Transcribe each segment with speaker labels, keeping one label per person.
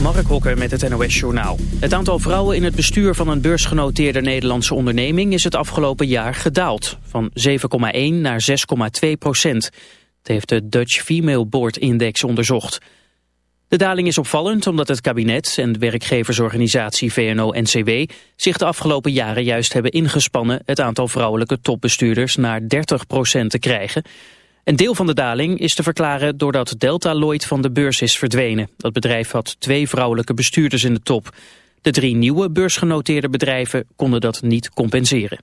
Speaker 1: Mark Hokker met het NOS Journaal. Het aantal vrouwen in het bestuur van een beursgenoteerde Nederlandse onderneming is het afgelopen jaar gedaald. Van 7,1 naar 6,2 procent. Het heeft de Dutch Female Board Index onderzocht. De daling is opvallend omdat het kabinet en de werkgeversorganisatie VNO-NCW zich de afgelopen jaren juist hebben ingespannen het aantal vrouwelijke topbestuurders naar 30 procent te krijgen... Een deel van de daling is te verklaren doordat Delta Lloyd van de beurs is verdwenen. Dat bedrijf had twee vrouwelijke bestuurders in de top. De drie nieuwe beursgenoteerde bedrijven konden dat niet compenseren.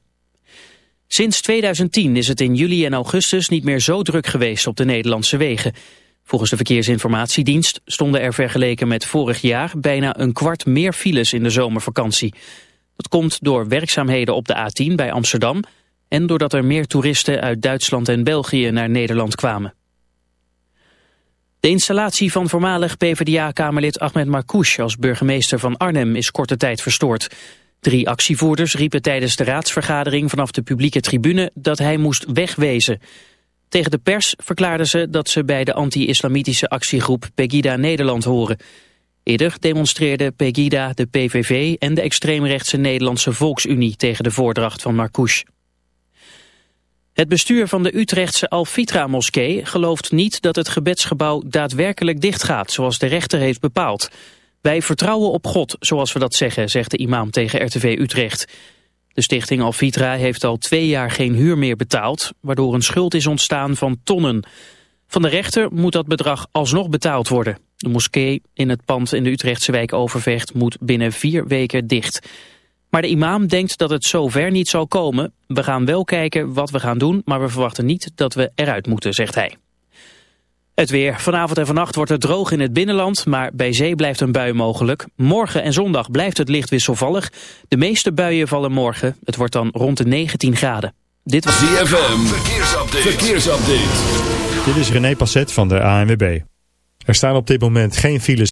Speaker 1: Sinds 2010 is het in juli en augustus niet meer zo druk geweest op de Nederlandse wegen. Volgens de Verkeersinformatiedienst stonden er vergeleken met vorig jaar bijna een kwart meer files in de zomervakantie. Dat komt door werkzaamheden op de A10 bij Amsterdam en doordat er meer toeristen uit Duitsland en België naar Nederland kwamen. De installatie van voormalig PvdA-kamerlid Ahmed Marcouch als burgemeester van Arnhem is korte tijd verstoord. Drie actievoerders riepen tijdens de raadsvergadering vanaf de publieke tribune dat hij moest wegwezen. Tegen de pers verklaarden ze dat ze bij de anti-islamitische actiegroep Pegida Nederland horen. Eerder demonstreerden Pegida, de PVV en de extreemrechtse Nederlandse Volksunie tegen de voordracht van Marcouch. Het bestuur van de Utrechtse Al-Fitra-moskee gelooft niet dat het gebedsgebouw daadwerkelijk dichtgaat, zoals de rechter heeft bepaald. Wij vertrouwen op God, zoals we dat zeggen, zegt de imam tegen RTV Utrecht. De stichting Al-Fitra heeft al twee jaar geen huur meer betaald, waardoor een schuld is ontstaan van tonnen. Van de rechter moet dat bedrag alsnog betaald worden. De moskee in het pand in de Utrechtse wijk Overvecht moet binnen vier weken dicht. Maar de imam denkt dat het zover niet zal komen. We gaan wel kijken wat we gaan doen, maar we verwachten niet dat we eruit moeten, zegt hij. Het weer. Vanavond en vannacht wordt het droog in het binnenland, maar bij zee blijft een bui mogelijk. Morgen en zondag blijft het licht wisselvallig. De meeste buien vallen morgen. Het wordt dan rond de 19 graden.
Speaker 2: Dit was ZFM. Verkeersupdate. Verkeersupdate.
Speaker 3: Dit is René Passet van de ANWB. Er staan op dit moment geen files.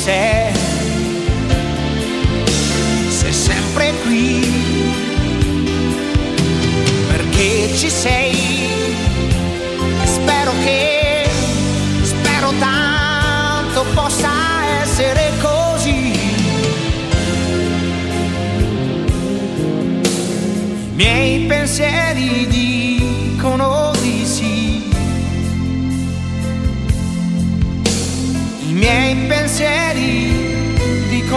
Speaker 4: sei. Sei sempre
Speaker 5: qui perché ci sei. Spero che, spero tanto possa essere così. I miei pensieri dicono di sì. I miei pensieri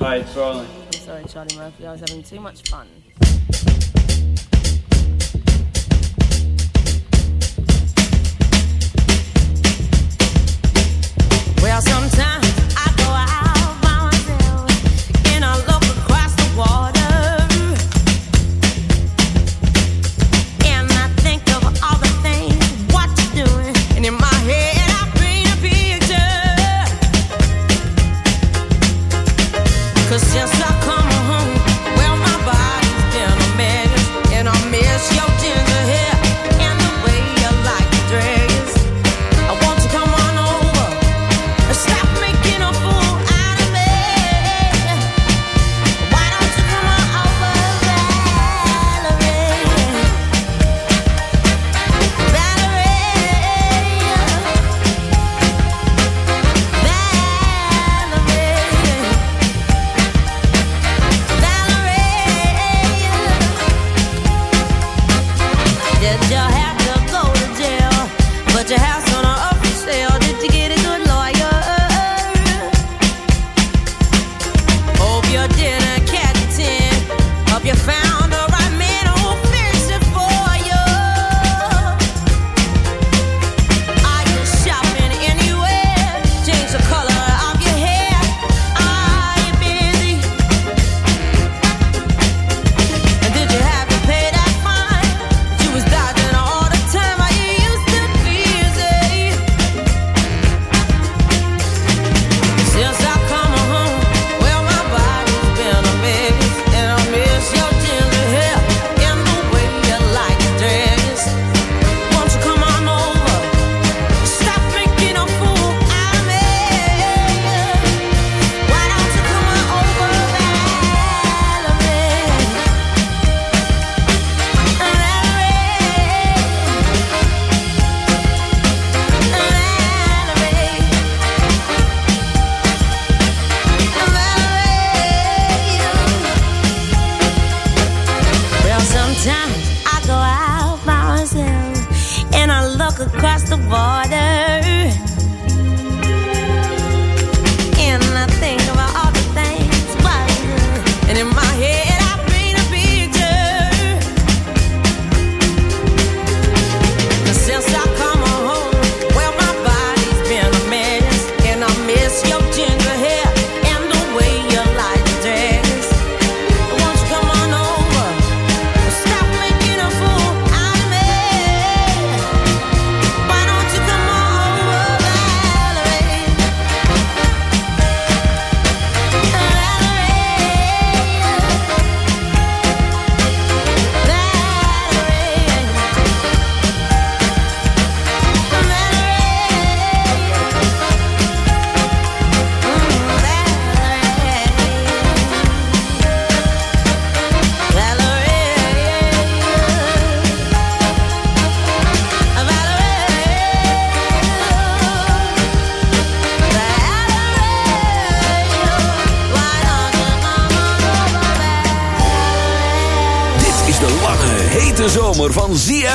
Speaker 6: Hi, it's rolling.
Speaker 7: Sorry, Charlie Murphy. I was having too much fun.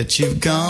Speaker 8: that you've gone.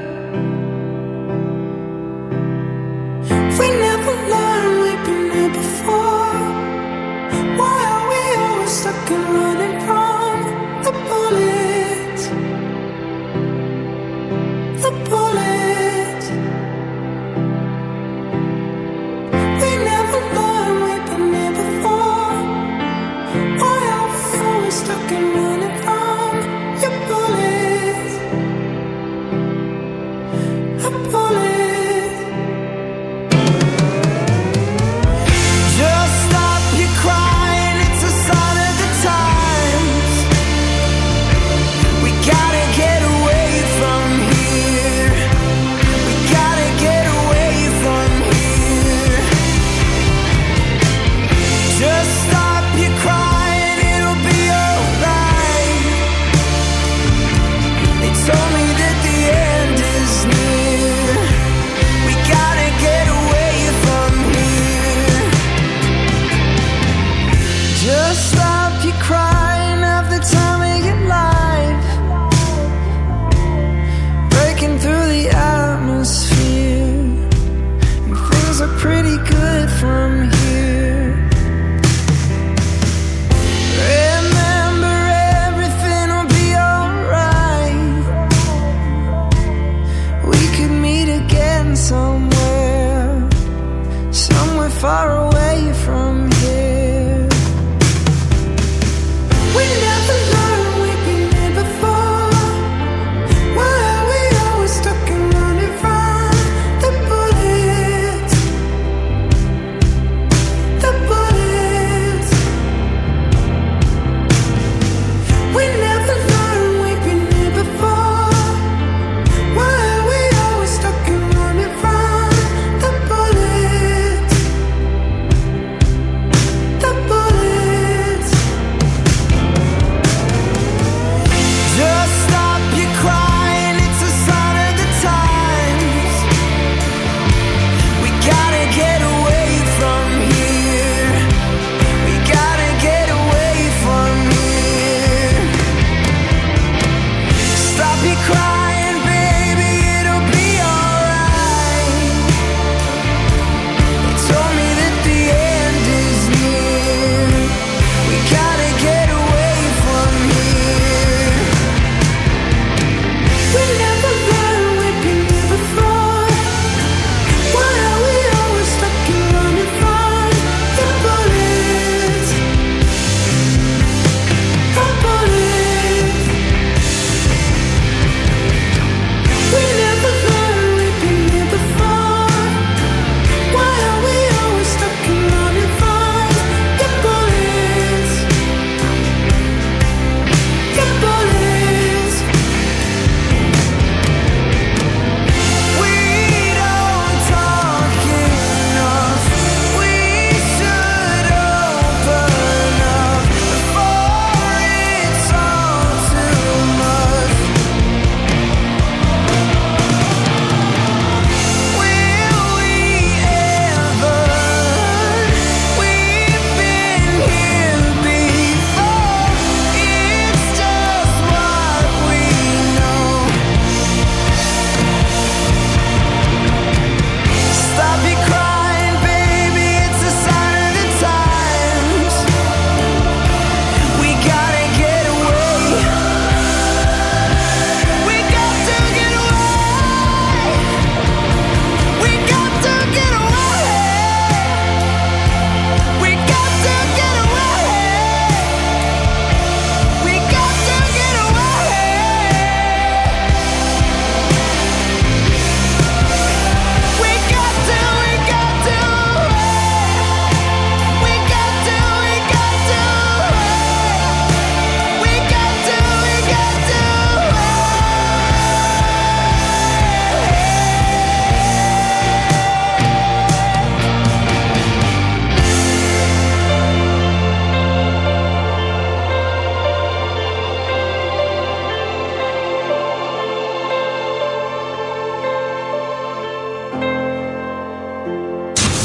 Speaker 6: Always stuck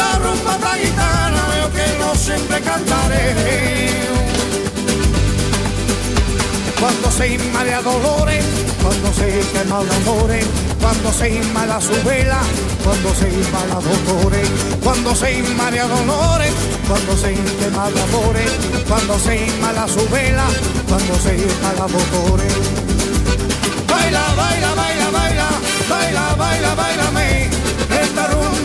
Speaker 9: Esta rumba esta gitana yo que no siempre cantaré. Cuando se inmala dolores, cuando se quema de amores, cuando se inmala su vela, cuando se inmala dolores, cuando se inmala dolores, cuando se quema de amores, cuando se inmala su vela, cuando se inmala dolores. Baila, baila, baila, baila, baila, baila, bailame, esta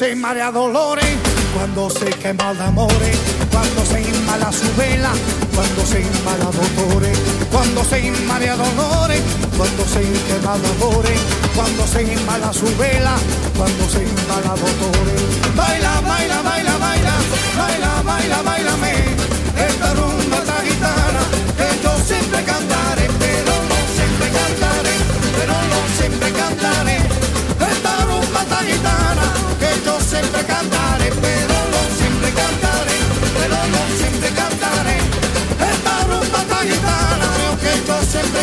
Speaker 9: Se marea dolores, cuando se quema de amores, cuando se inmala su vela, cuando se inmala dolores, cuando se inmala dolores, cuando se quema de amores, cuando se inmala su vela, cuando se inmala dolores. Baila, baila, baila,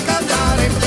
Speaker 10: cantare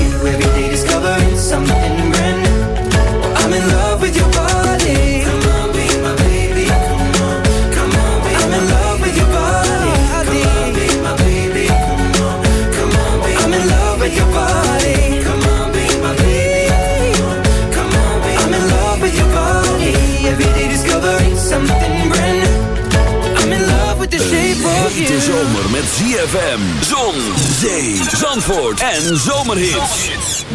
Speaker 2: En zomerhits.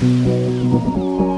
Speaker 11: Morito,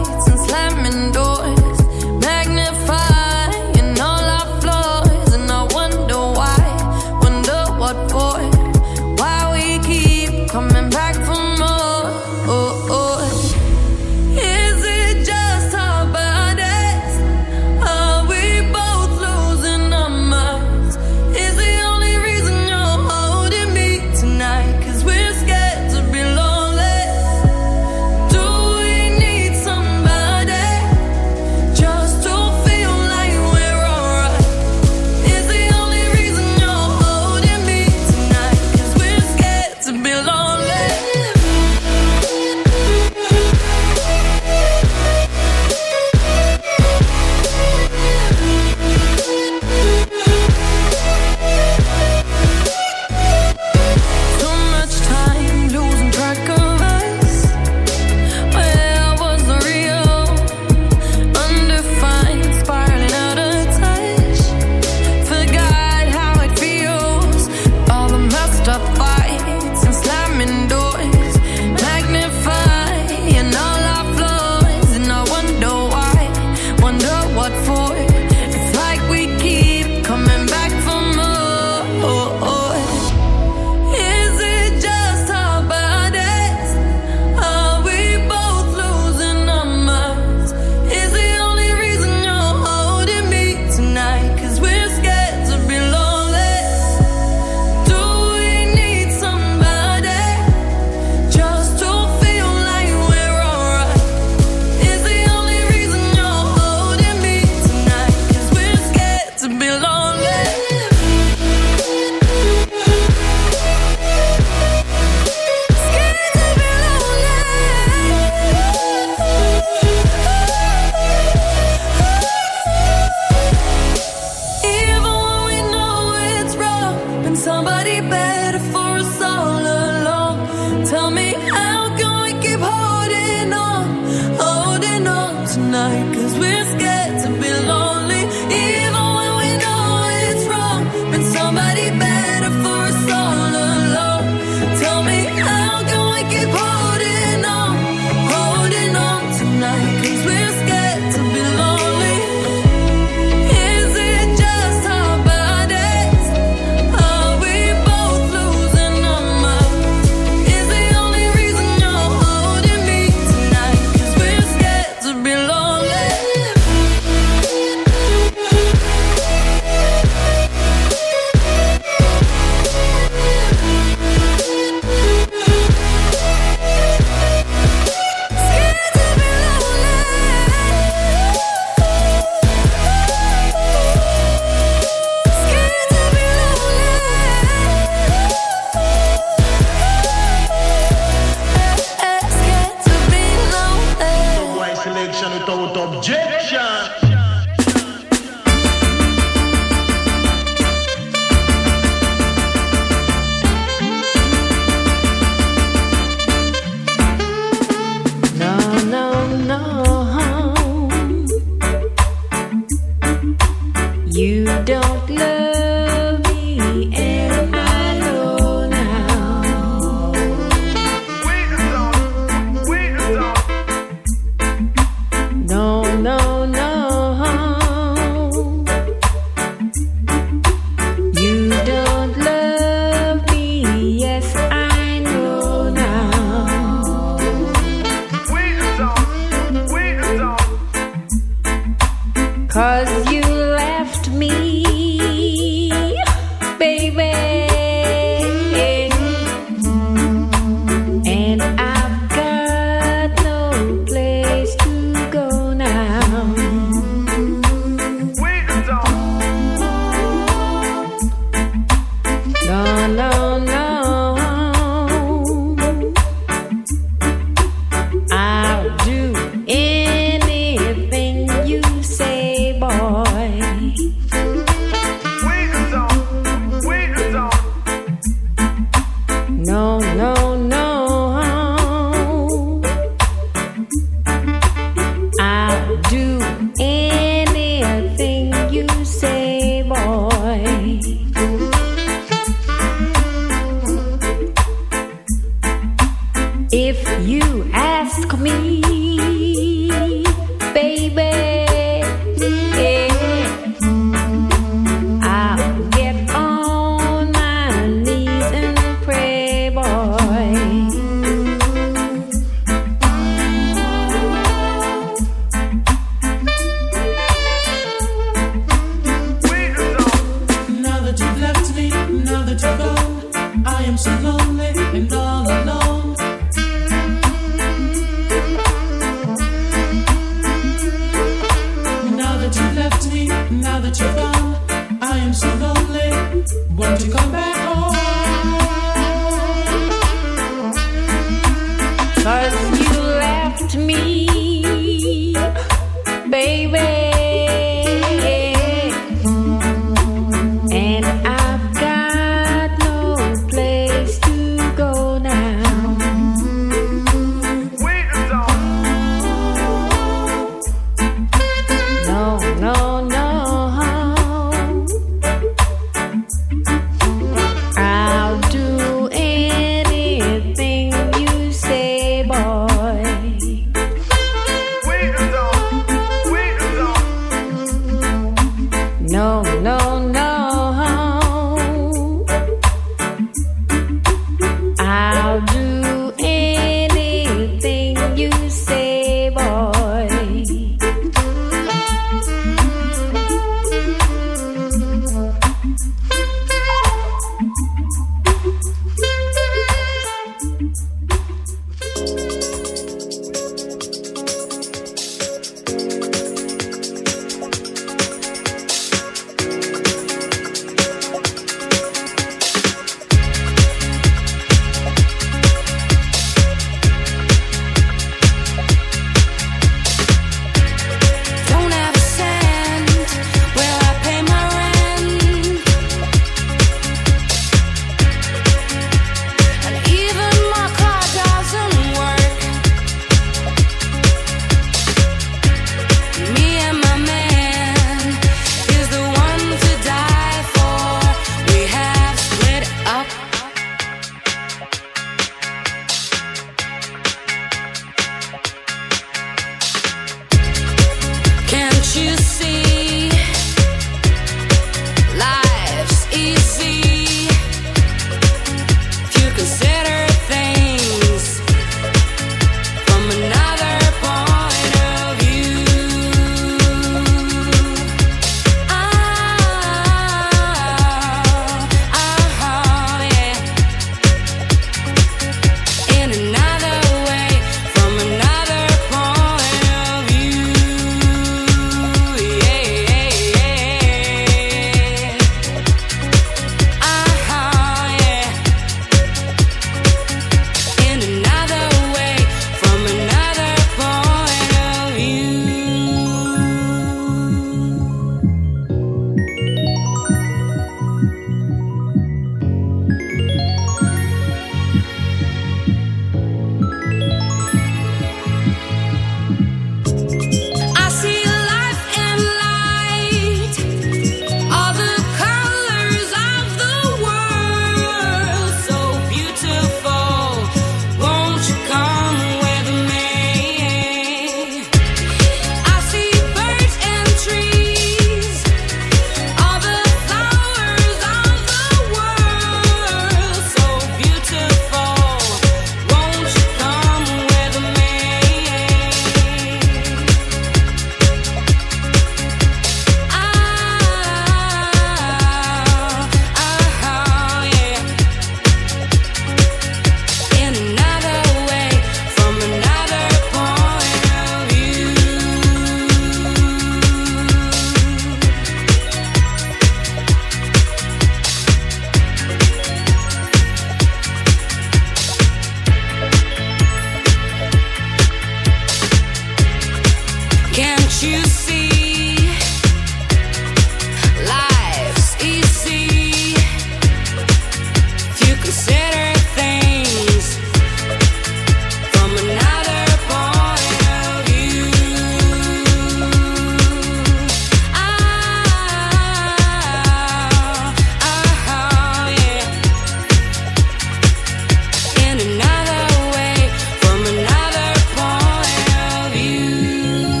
Speaker 12: Am so lonely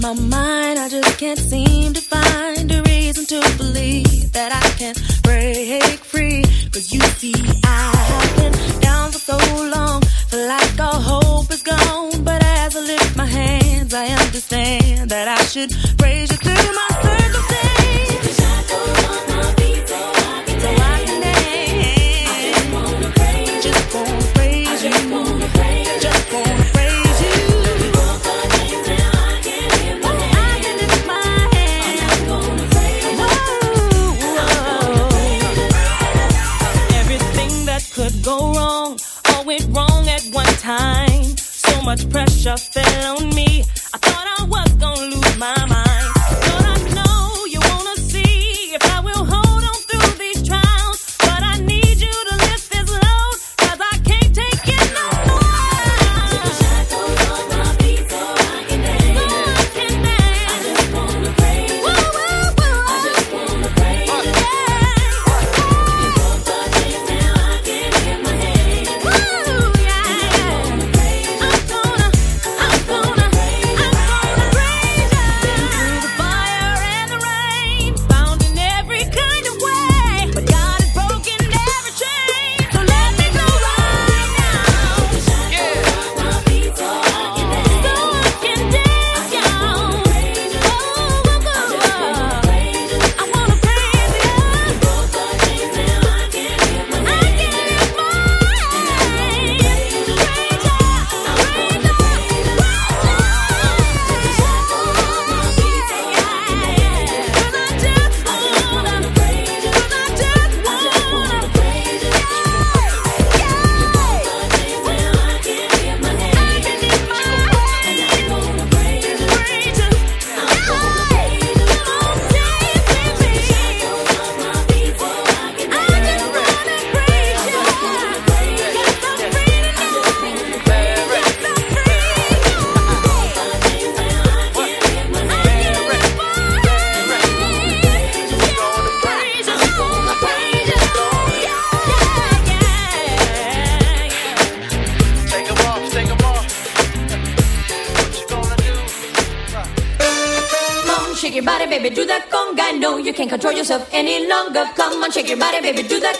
Speaker 13: my
Speaker 14: mind,
Speaker 13: I just can't seem to find a reason to believe that I can break free. Cause you see, I your fellow Come on, shake your body, baby, do that